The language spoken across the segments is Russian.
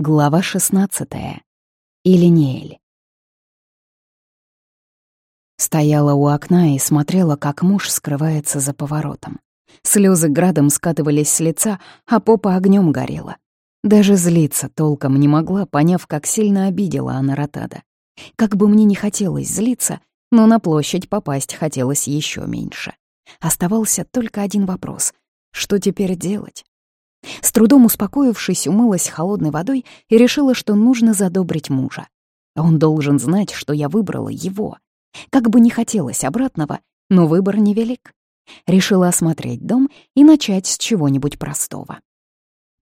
Глава 16. Илинеэль. Стояла у окна и смотрела, как муж скрывается за поворотом. Слезы градом скатывались с лица, а попа огнем горела. Даже злиться толком не могла, поняв, как сильно обидела она Ротада. Как бы мне не хотелось злиться, но на площадь попасть хотелось еще меньше. Оставался только один вопрос — что теперь делать? С трудом успокоившись, умылась холодной водой и решила, что нужно задобрить мужа. Он должен знать, что я выбрала его. Как бы не хотелось обратного, но выбор невелик. Решила осмотреть дом и начать с чего-нибудь простого.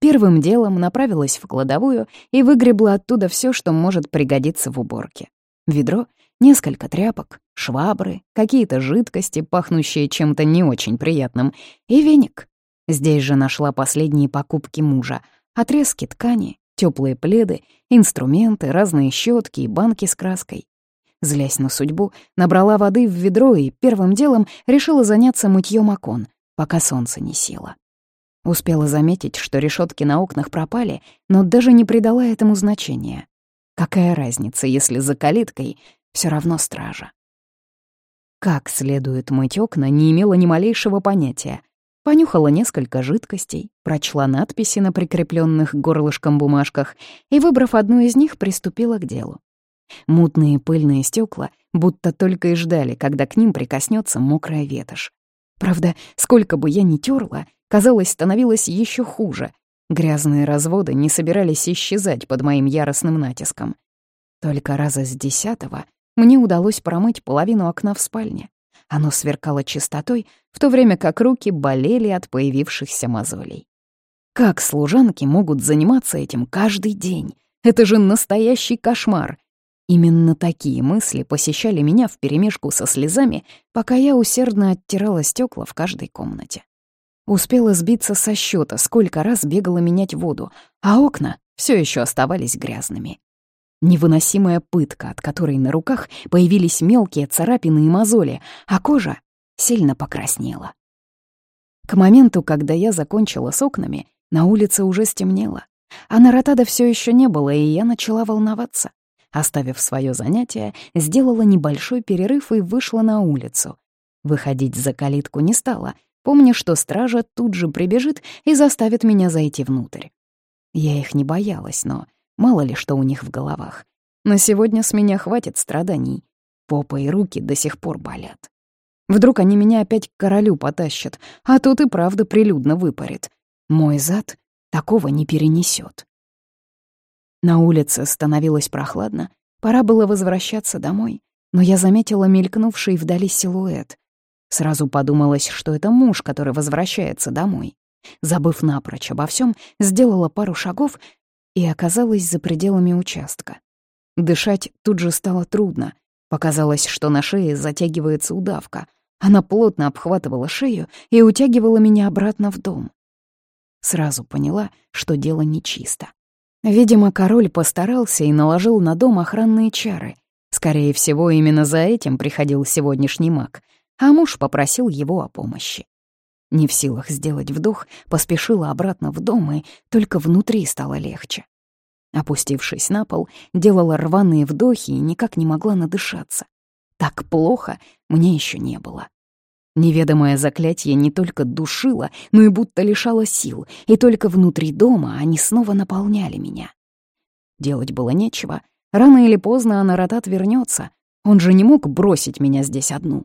Первым делом направилась в кладовую и выгребла оттуда все, что может пригодиться в уборке. Ведро, несколько тряпок, швабры, какие-то жидкости, пахнущие чем-то не очень приятным, и веник. Здесь же нашла последние покупки мужа. Отрезки ткани, теплые пледы, инструменты, разные щетки и банки с краской. Злясь на судьбу, набрала воды в ведро и первым делом решила заняться мытьем окон, пока солнце не село. Успела заметить, что решетки на окнах пропали, но даже не придала этому значения. Какая разница, если за калиткой все равно стража? Как следует мыть окна, не имела ни малейшего понятия, понюхала несколько жидкостей, прочла надписи на прикрепленных горлышком бумажках и, выбрав одну из них, приступила к делу. Мутные пыльные стекла будто только и ждали, когда к ним прикоснется мокрая ветошь. Правда, сколько бы я ни терла, казалось, становилось еще хуже. Грязные разводы не собирались исчезать под моим яростным натиском. Только раза с десятого мне удалось промыть половину окна в спальне. Оно сверкало чистотой, в то время как руки болели от появившихся мозолей. Как служанки могут заниматься этим каждый день? Это же настоящий кошмар. Именно такие мысли посещали меня вперемешку со слезами, пока я усердно оттирала стекла в каждой комнате. Успела сбиться со счета, сколько раз бегала менять воду, а окна все еще оставались грязными. Невыносимая пытка, от которой на руках появились мелкие царапины и мозоли, а кожа сильно покраснела. К моменту, когда я закончила с окнами, на улице уже стемнело. А на ротада все еще не было, и я начала волноваться. Оставив свое занятие, сделала небольшой перерыв и вышла на улицу. Выходить за калитку не стала, помня, что стража тут же прибежит и заставит меня зайти внутрь. Я их не боялась, но Мало ли что у них в головах. На сегодня с меня хватит страданий. Попа и руки до сих пор болят. Вдруг они меня опять к королю потащат, а тут и правда прилюдно выпарит. Мой зад такого не перенесет. На улице становилось прохладно, пора было возвращаться домой, но я заметила мелькнувший вдали силуэт. Сразу подумалось, что это муж, который возвращается домой. Забыв напрочь обо всем, сделала пару шагов и оказалась за пределами участка. Дышать тут же стало трудно. Показалось, что на шее затягивается удавка. Она плотно обхватывала шею и утягивала меня обратно в дом. Сразу поняла, что дело нечисто. Видимо, король постарался и наложил на дом охранные чары. Скорее всего, именно за этим приходил сегодняшний маг, а муж попросил его о помощи. Не в силах сделать вдох, поспешила обратно в дом, и только внутри стало легче. Опустившись на пол, делала рваные вдохи и никак не могла надышаться. Так плохо мне еще не было. Неведомое заклятие не только душило, но и будто лишало сил, и только внутри дома они снова наполняли меня. Делать было нечего. Рано или поздно Анаратат вернется. Он же не мог бросить меня здесь одну.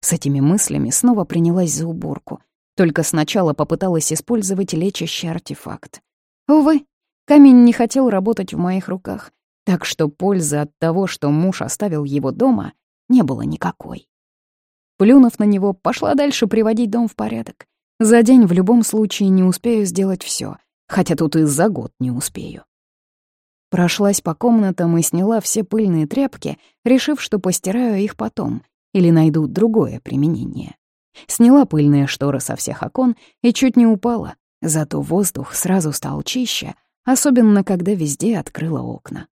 С этими мыслями снова принялась за уборку. Только сначала попыталась использовать лечащий артефакт. Увы, камень не хотел работать в моих руках, так что пользы от того, что муж оставил его дома, не было никакой. Плюнув на него, пошла дальше приводить дом в порядок. За день в любом случае не успею сделать все, хотя тут и за год не успею. Прошлась по комнатам и сняла все пыльные тряпки, решив, что постираю их потом, или найду другое применение. Сняла пыльные шторы со всех окон и чуть не упала, зато воздух сразу стал чище, особенно когда везде открыла окна.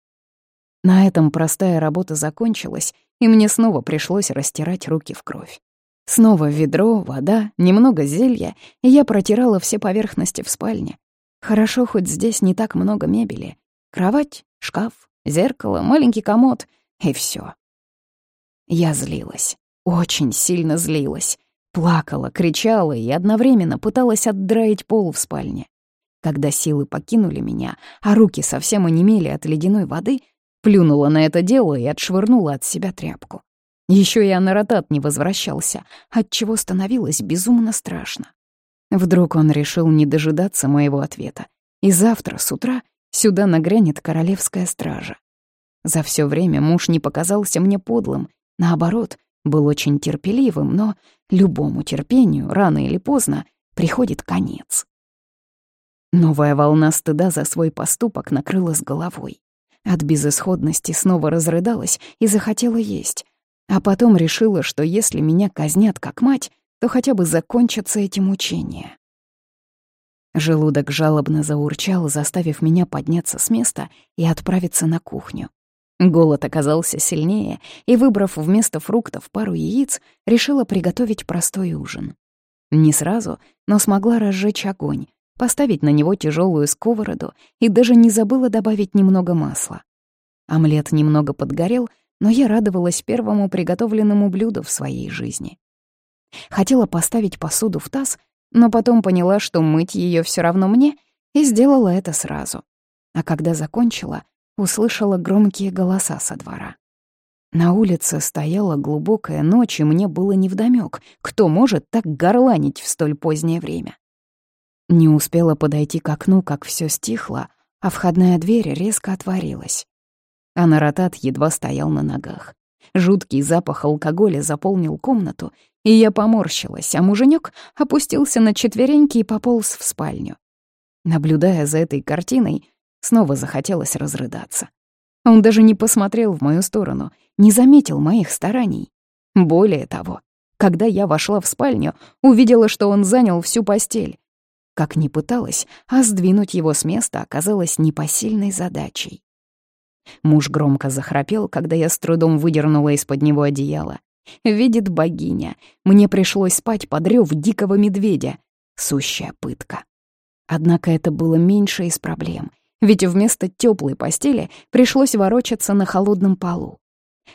На этом простая работа закончилась, и мне снова пришлось растирать руки в кровь. Снова ведро, вода, немного зелья, и я протирала все поверхности в спальне. Хорошо, хоть здесь не так много мебели. Кровать, шкаф, зеркало, маленький комод — и все. Я злилась, очень сильно злилась. Плакала, кричала и одновременно пыталась отдраить пол в спальне. Когда силы покинули меня, а руки совсем онемели от ледяной воды, плюнула на это дело и отшвырнула от себя тряпку. Еще и Анаротат не возвращался, отчего становилось безумно страшно. Вдруг он решил не дожидаться моего ответа, и завтра с утра сюда нагрянет королевская стража. За все время муж не показался мне подлым, наоборот, был очень терпеливым, но любому терпению рано или поздно приходит конец. Новая волна стыда за свой поступок накрыла с головой. От безысходности снова разрыдалась и захотела есть, а потом решила, что если меня казнят как мать, то хотя бы закончатся эти мучения. Желудок жалобно заурчал, заставив меня подняться с места и отправиться на кухню. Голод оказался сильнее, и, выбрав вместо фруктов пару яиц, решила приготовить простой ужин. Не сразу, но смогла разжечь огонь, поставить на него тяжелую сковороду и даже не забыла добавить немного масла. Омлет немного подгорел, но я радовалась первому приготовленному блюду в своей жизни. Хотела поставить посуду в таз, но потом поняла, что мыть ее все равно мне, и сделала это сразу. А когда закончила, услышала громкие голоса со двора. На улице стояла глубокая ночь, и мне было невдомёк, кто может так горланить в столь позднее время. Не успела подойти к окну, как все стихло, а входная дверь резко отворилась а Наратат едва стоял на ногах. Жуткий запах алкоголя заполнил комнату, и я поморщилась, а муженек опустился на четвереньки и пополз в спальню. Наблюдая за этой картиной, снова захотелось разрыдаться. Он даже не посмотрел в мою сторону, не заметил моих стараний. Более того, когда я вошла в спальню, увидела, что он занял всю постель. Как ни пыталась, а сдвинуть его с места оказалось непосильной задачей. Муж громко захрапел, когда я с трудом выдернула из-под него одеяло. Видит богиня, мне пришлось спать под рёв дикого медведя. Сущая пытка. Однако это было меньше из проблем, ведь вместо теплой постели пришлось ворочаться на холодном полу.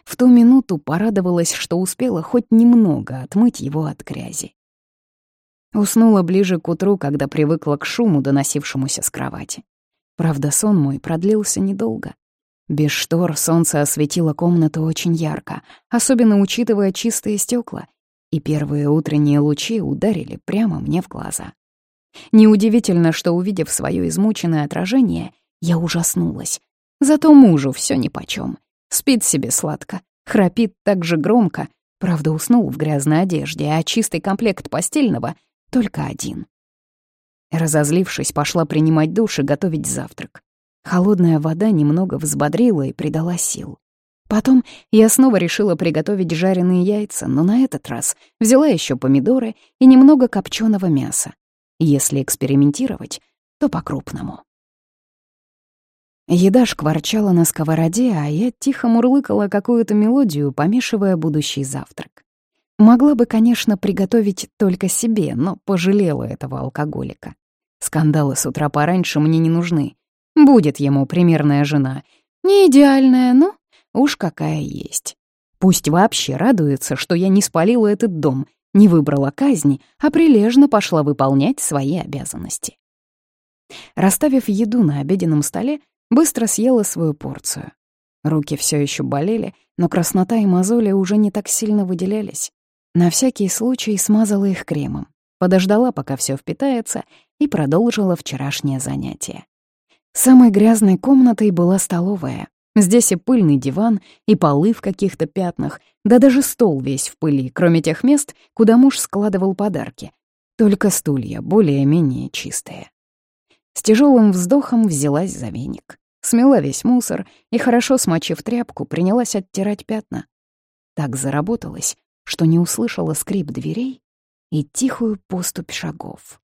В ту минуту порадовалась, что успела хоть немного отмыть его от грязи. Уснула ближе к утру, когда привыкла к шуму, доносившемуся с кровати. Правда, сон мой продлился недолго. Без штор солнце осветило комнату очень ярко, особенно учитывая чистые стекла, и первые утренние лучи ударили прямо мне в глаза. Неудивительно, что, увидев свое измученное отражение, я ужаснулась. Зато мужу все нипочем. Спит себе сладко, храпит так же громко, правда, уснул в грязной одежде, а чистый комплект постельного — только один. Разозлившись, пошла принимать душ и готовить завтрак. Холодная вода немного взбодрила и придала сил. Потом я снова решила приготовить жареные яйца, но на этот раз взяла еще помидоры и немного копченого мяса. Если экспериментировать, то по-крупному. Еда шкварчала на сковороде, а я тихо мурлыкала какую-то мелодию, помешивая будущий завтрак. Могла бы, конечно, приготовить только себе, но пожалела этого алкоголика. Скандалы с утра пораньше мне не нужны. Будет ему примерная жена. Не идеальная, но уж какая есть. Пусть вообще радуется, что я не спалила этот дом, не выбрала казни, а прилежно пошла выполнять свои обязанности. Расставив еду на обеденном столе, быстро съела свою порцию. Руки все еще болели, но краснота и мозоли уже не так сильно выделялись. На всякий случай смазала их кремом, подождала, пока все впитается, и продолжила вчерашнее занятие. Самой грязной комнатой была столовая. Здесь и пыльный диван, и полы в каких-то пятнах, да даже стол весь в пыли, кроме тех мест, куда муж складывал подарки. Только стулья более-менее чистые. С тяжелым вздохом взялась за веник. Смела весь мусор и, хорошо смочив тряпку, принялась оттирать пятна. Так заработалась, что не услышала скрип дверей и тихую поступь шагов.